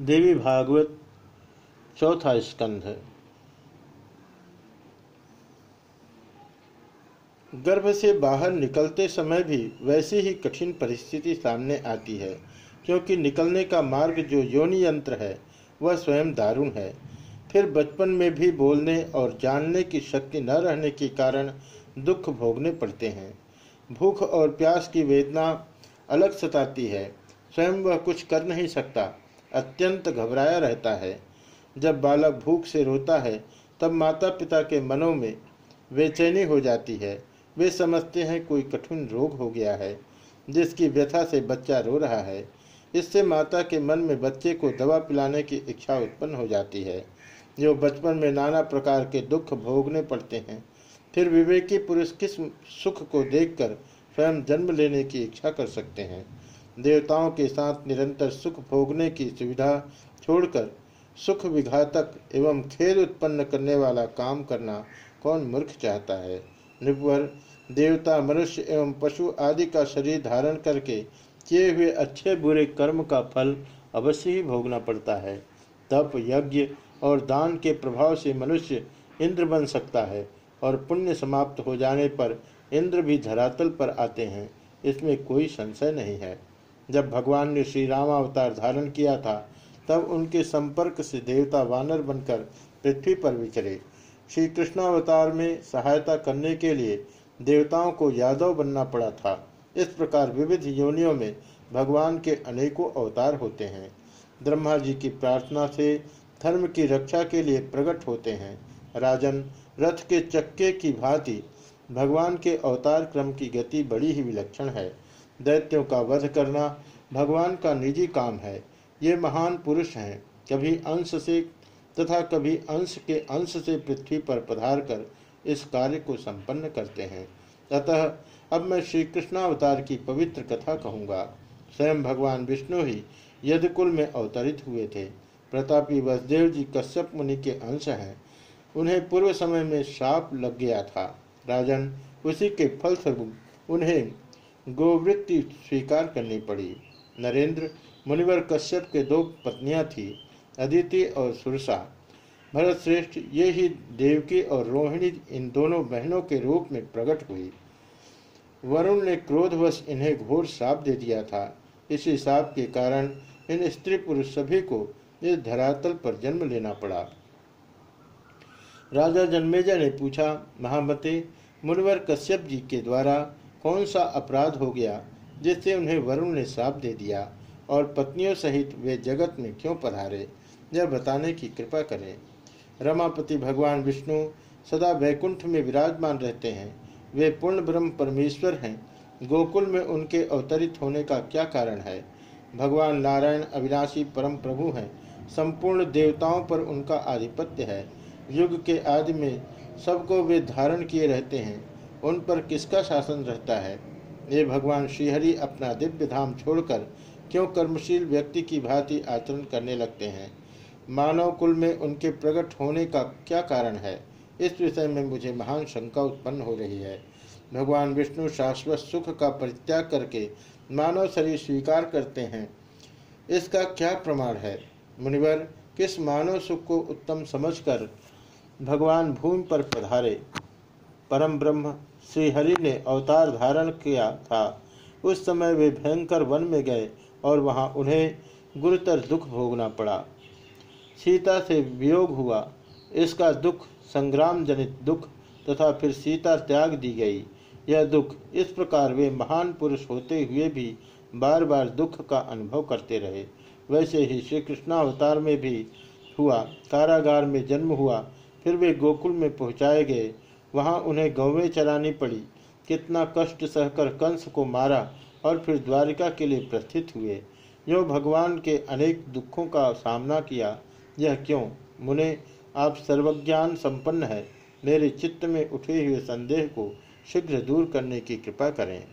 देवी भागवत चौथा स्कंध गर्भ से बाहर निकलते समय भी वैसी ही कठिन परिस्थिति सामने आती है, क्योंकि निकलने का मार्ग जो योनि यंत्र है, वह स्वयं दारुण है। फिर बचपन में भी बोलने और जानने की शक्ति न रहने के कारण दुख भोगने पड़ते हैं। भूख और प्यास की वेदना अलग सताती है, स्वयं वह कुछ कर नहीं सकता। अत्यंत घबराया रहता है। जब बालक भूख से रोता है, तब माता पिता के मनों में बेचैनी हो जाती है। वे समझते हैं कोई कठिन रोग हो गया है, जिसकी व्यथा से बच्चा रो रहा है। इससे माता के मन में बच्चे को दवा पिलाने की इच्छा उत्पन्न हो जाती है, जो बचपन में नाना प्रकार के दुख भोगने पड़ते हैं। फिर विवेकी पुरुष किस सुख को देखकर स्वयं जन्म लेने की इच्छा कर सकते हैं। देवताओं के साथ निरंतर सुख भोगने की सुविधा छोड़कर सुख विघातक एवं खेद उत्पन्न करने वाला काम करना कौन मूर्ख चाहता है? निपुवर देवता, मनुष्य एवं पशु आदि का शरीर धारण करके किए हुए अच्छे बुरे कर्म का फल अवश्य ही भोगना पड़ता है। तप, यज्ञ और दान के प्रभाव से मनुष्य इंद्र बन सकता है और पुण्य समाप्त हो जाने पर इंद्र भी धरातल पर आते हैं। इसमें कोई संशय नहीं है। जब भगवान ने श्री राम अवतार धारण किया था, तब उनके संपर्क से देवता वानर बनकर पृथ्वी पर विचरे। श्री कृष्णावतार में सहायता करने के लिए देवताओं को यादव बनना पड़ा था। इस प्रकार विविध योनियों में भगवान के अनेकों अवतार होते हैं। ब्रह्मा जी की प्रार्थना से धर्म की रक्षा के लिए प्रकट होते हैं। राजन, रथ के चक्के की भांति भगवान के अवतार क्रम की गति बड़ी ही विलक्षण है। दैत्यों का वध करना भगवान का निजी काम है। ये महान पुरुष हैं। कभी अंश से तथा कभी अंश के अंश से पृथ्वी पर पधार कर इस कार्य को संपन्न करते हैं। अतः अब मैं श्री कृष्णावतार की पवित्र कथा कहूँगा। स्वयं भगवान विष्णु ही यदकुल में अवतरित हुए थे। प्रतापी वसुदेव जी कश्यप मुनि के अंश हैं। उन्हें पूर्व समय में श्राप लग गया था। राजन उसी के फलस्वरूप उन्हें गोवृत्ति स्वीकार करनी पड़ी। नरेंद्र मुनिवर कश्यप के दो पत्नियाँ थी, अदिति और सुरसा। भरत श्रेष्ठ ये ही देवकी और रोहिणी इन दोनों बहनों के रूप में प्रकट हुई। वरुण ने क्रोधवश इन्हें घोर साप दे दिया था। इसी साप के कारण इन स्त्री पुरुष सभी को इस धरातल पर जन्म लेना पड़ा। राजा जन्मेजा ने पूछा, महामते, मुनवर कश्यप जी के द्वारा कौन सा अपराध हो गया जिससे उन्हें वरुण ने श्राप दे दिया और पत्नियों सहित वे जगत में क्यों पधारे, यह बताने की कृपा करें। रमापति भगवान विष्णु सदा वैकुंठ में विराजमान रहते हैं। वे पूर्ण ब्रह्म परमेश्वर हैं। गोकुल में उनके अवतरित होने का क्या कारण है? भगवान नारायण अविनाशी परम प्रभु हैं। संपूर्ण देवताओं पर उनका आधिपत्य है। युग के आदि में सबको वे धारण किए रहते हैं। उन पर किसका शासन रहता है? ये भगवान, श्रीहरि अपना दिव्य धाम छोड़कर क्यों कर्मशील व्यक्ति की भांति आचरण करने लगते हैं? मानव कुल में उनके प्रकट होने का क्या कारण है? इस विषय में मुझे महान शंका उत्पन्न हो रही है। भगवान विष्णु शाश्वत सुख का परित्याग करके मानव शरीर स्वीकार करते हैं। इसका क्या प्रमाण है? मुनिवर, किस मानव सुख को उत्तम समझकर भगवान भूमि पर पधारे? परम ब्रह्म श्रीहरि ने अवतार धारण किया था। उस समय वे भयंकर वन में गए और वहाँ उन्हें गुरुतर दुख भोगना पड़ा। सीता से वियोग हुआ। इसका दुख संग्राम जनित दुख तथा फिर सीता त्याग दी गई। यह दुख इस प्रकार वे महान पुरुष होते हुए भी बार बार दुख का अनुभव करते रहे। वैसे ही श्री कृष्णावतार में भी हुआ। कारागार में जन्म हुआ। फिर वे गोकुल में पहुँचाए गए। वहाँ उन्हें गौवें चरानी पड़ी। कितना कष्ट सहकर कंस को मारा और फिर द्वारिका के लिए प्रस्थित हुए। जो भगवान के अनेक दुखों का सामना किया। यह क्यों? मुने, आप सर्वज्ञान संपन्न है। मेरे चित्त में उठे हुए संदेह को शीघ्र दूर करने की कृपा करें।